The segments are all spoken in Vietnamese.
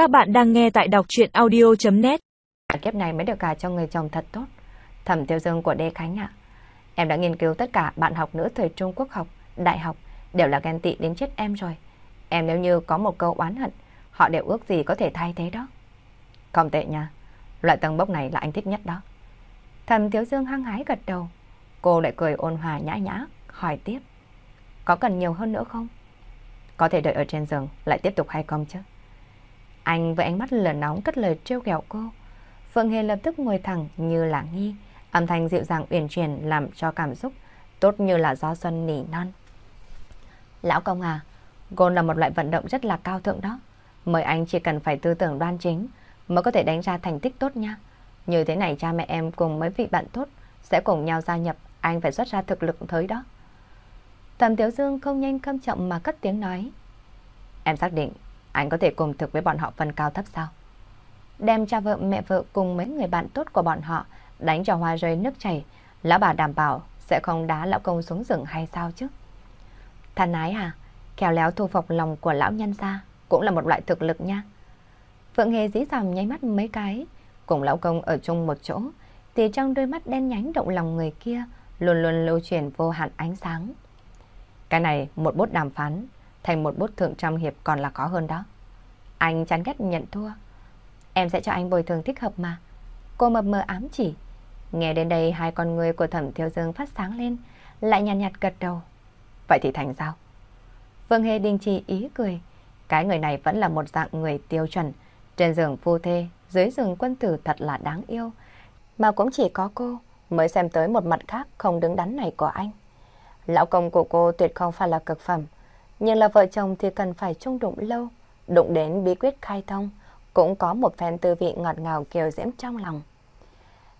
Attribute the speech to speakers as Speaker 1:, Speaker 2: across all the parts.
Speaker 1: Các bạn đang nghe tại đọc chuyện audio.net
Speaker 2: Kiếp này mới được gả cho người chồng thật tốt. Thẩm tiêu dương của Đê Khánh ạ. Em đã nghiên cứu tất cả bạn học nữ thời Trung Quốc học, đại học, đều là ghen tị đến chết em rồi. Em nếu như có một câu oán hận, họ đều ước gì có thể thay thế đó. Không tệ nha, loại tầng bốc này là anh thích nhất đó. Thẩm thiếu dương hăng hái gật đầu. Cô lại cười ôn hòa nhã nhã, hỏi tiếp. Có cần nhiều hơn nữa không? Có thể đợi ở trên giường lại tiếp tục hay không chứ? Anh với ánh mắt lửa nóng cất lời trêu ghẹo cô. Phượng Hề lập tức ngồi thẳng như là nghi, âm thanh dịu dàng uyển chuyển làm cho cảm xúc tốt như là gió xuân nỉ non. Lão công à, gôn là một loại vận động rất là cao thượng đó. Mời anh chỉ cần phải tư tưởng đoan chính mới có thể đánh ra thành tích tốt nha. Như thế này cha mẹ em cùng mấy vị bạn tốt sẽ cùng nhau gia nhập, anh phải xuất ra thực lực tới đó. Tầm Tiểu Dương không nhanh không chậm mà cất tiếng nói. Em xác định anh có thể cùng thực với bọn họ phân cao thấp sao? Đem cha vợ mẹ vợ cùng mấy người bạn tốt của bọn họ đánh cho hoa rơi nước chảy, lão bà đảm bảo sẽ không đá lão công xuống rừng hay sao chứ? Thân ái à, khéo léo thu phục lòng của lão nhân gia cũng là một loại thực lực nha. Phượng Hề dí dòm nháy mắt mấy cái, cùng lão công ở chung một chỗ, thì trong đôi mắt đen nhánh động lòng người kia luôn luôn lưu truyền vô hạn ánh sáng. Cái này một bút đàm phán thành một bút thượng trăm hiệp còn là khó hơn đó. Anh chán ghét nhận thua. Em sẽ cho anh bồi thường thích hợp mà. Cô mập mờ ám chỉ. Nghe đến đây hai con người của thẩm thiếu dương phát sáng lên, lại nhàn nhạt, nhạt gật đầu. Vậy thì thành sao? Vương Hề đình chỉ ý cười. Cái người này vẫn là một dạng người tiêu chuẩn. Trên giường phu thê, dưới giường quân tử thật là đáng yêu. Mà cũng chỉ có cô mới xem tới một mặt khác không đứng đắn này của anh. Lão công của cô tuyệt không phải là cực phẩm, nhưng là vợ chồng thì cần phải chung đụng lâu, đụng đến bí quyết khai thông, cũng có một phen tư vị ngọt ngào kiều diễm trong lòng.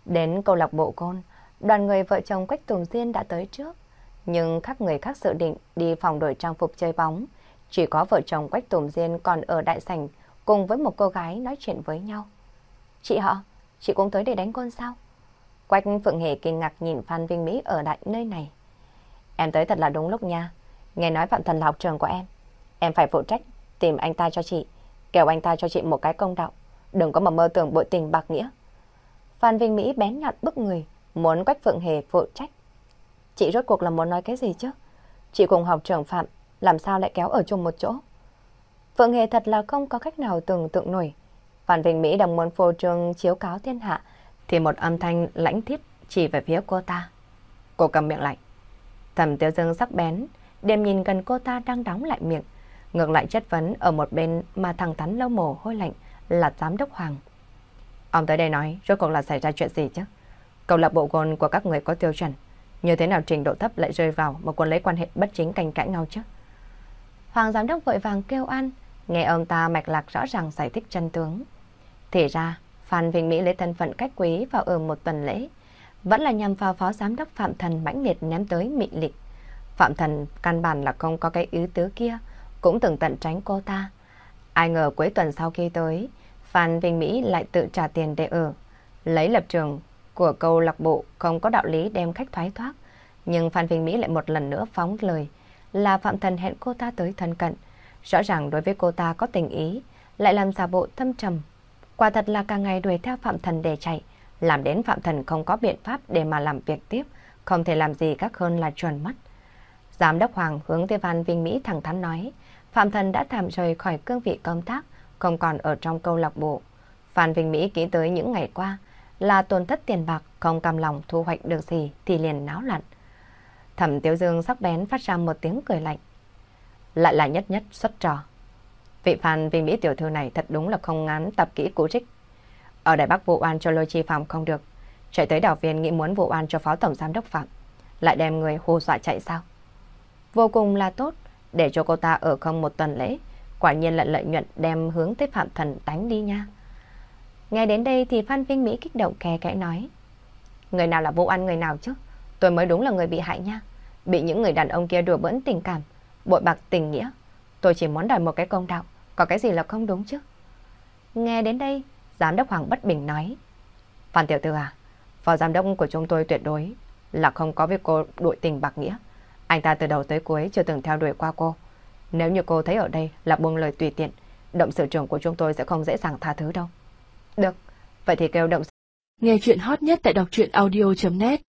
Speaker 2: Đến câu lạc bộ côn, đoàn người vợ chồng Quách Tùng Diên đã tới trước, nhưng các người khác dự định đi phòng đổi trang phục chơi bóng, chỉ có vợ chồng Quách Tùng Diên còn ở đại sảnh cùng với một cô gái nói chuyện với nhau. Chị họ, chị cũng tới để đánh côn sao? Quách Phượng Hề kinh ngạc nhìn Phan Vinh Mỹ ở đại nơi này. Em tới thật là đúng lúc nha. Nghe nói Phạm Thần là học trường của em. Em phải phụ trách tìm anh ta cho chị. Kêu anh ta cho chị một cái công đạo. Đừng có mà mơ tưởng bội tình bạc nghĩa. Phan Vinh Mỹ bén nhọn bức người. Muốn Quách Phượng Hề phụ trách. Chị rốt cuộc là muốn nói cái gì chứ? Chị cùng học trưởng Phạm. Làm sao lại kéo ở chung một chỗ? Phượng Hề thật là không có cách nào tưởng tượng nổi. Phan Vinh Mỹ đang muốn phô trương chiếu cáo thiên hạ. Thì một âm thanh lãnh thiết chỉ về phía cô ta. Cô cầm miệng lạnh. Thẩm tiêu dương sắc bén, đêm nhìn gần cô ta đang đóng lại miệng. Ngược lại chất vấn ở một bên mà thằng thắn lâu mồ hôi lạnh là giám đốc Hoàng. Ông tới đây nói, rốt cuộc là xảy ra chuyện gì chứ? Câu lạc bộ gôn của các người có tiêu chuẩn. Như thế nào trình độ thấp lại rơi vào một cuộc lấy quan hệ bất chính canh cãi nhau chứ? Hoàng giám đốc vội vàng kêu ăn, nghe ông ta mạch lạc rõ ràng giải thích chân tướng. Thì ra, Phan Vinh Mỹ lấy thân phận cách quý vào ở một tuần lễ vẫn là nhằm vào phó giám đốc Phạm Thần mãnh liệt ném tới mị lịch. Phạm Thần căn bản là không có cái ý tứ kia, cũng từng tận tránh cô ta. Ai ngờ cuối tuần sau khi tới, Phan Vinh Mỹ lại tự trả tiền để ở. Lấy lập trường của câu lạc bộ không có đạo lý đem khách thoái thoát. Nhưng Phan Vinh Mỹ lại một lần nữa phóng lời là Phạm Thần hẹn cô ta tới thân cận. Rõ ràng đối với cô ta có tình ý, lại làm giả bộ thâm trầm. Quả thật là càng ngày đuổi theo Phạm Thần để chạy làm đến Phạm Thần không có biện pháp để mà làm việc tiếp, không thể làm gì khác hơn là chuẩn mắt Giám đốc Hoàng hướng tới Văn Vinh Mỹ thẳng thắn nói, Phạm Thần đã tạm rời khỏi cương vị công tác, không còn ở trong câu lạc bộ. Phan Vinh Mỹ ký tới những ngày qua là tổn thất tiền bạc, không cam lòng thu hoạch được gì thì liền náo loạn. Thẩm Tiếu Dương sắc bén phát ra một tiếng cười lạnh. Lại là nhất nhất xuất trò. Vị Phan Vinh Mỹ tiểu thư này thật đúng là không ngán tập kỹ cũ trích. Ở Đài Bắc vụ oan cho lôi chi phạm không được. Chạy tới đảo viên nghĩ muốn vụ oan cho phó tổng giám đốc phạm. Lại đem người hù dọa chạy sao? Vô cùng là tốt. Để cho cô ta ở không một tuần lễ. Quả nhiên là lợi nhuận đem hướng tới phạm thần đánh đi nha. Nghe đến đây thì Phan Vinh Mỹ kích động kè kẽ nói. Người nào là vô ăn người nào chứ? Tôi mới đúng là người bị hại nha. Bị những người đàn ông kia đùa bỡn tình cảm, bội bạc tình nghĩa. Tôi chỉ muốn đòi một cái công đạo, có cái gì là không đúng chứ? Nghe đến đây, Giám đốc Hoàng bất bình nói. Phan Tiểu tư à, phó giám đốc của chúng tôi tuyệt đối là không có việc cô đội tình bạc nghĩa. Anh ta từ đầu tới cuối chưa từng theo đuổi qua cô. Nếu như cô thấy ở đây là buông lời tùy tiện, động sự trưởng của chúng tôi sẽ không dễ dàng tha thứ đâu. Được, vậy thì kêu động
Speaker 1: Nghe chuyện hot nhất tại đọc truyện audio.net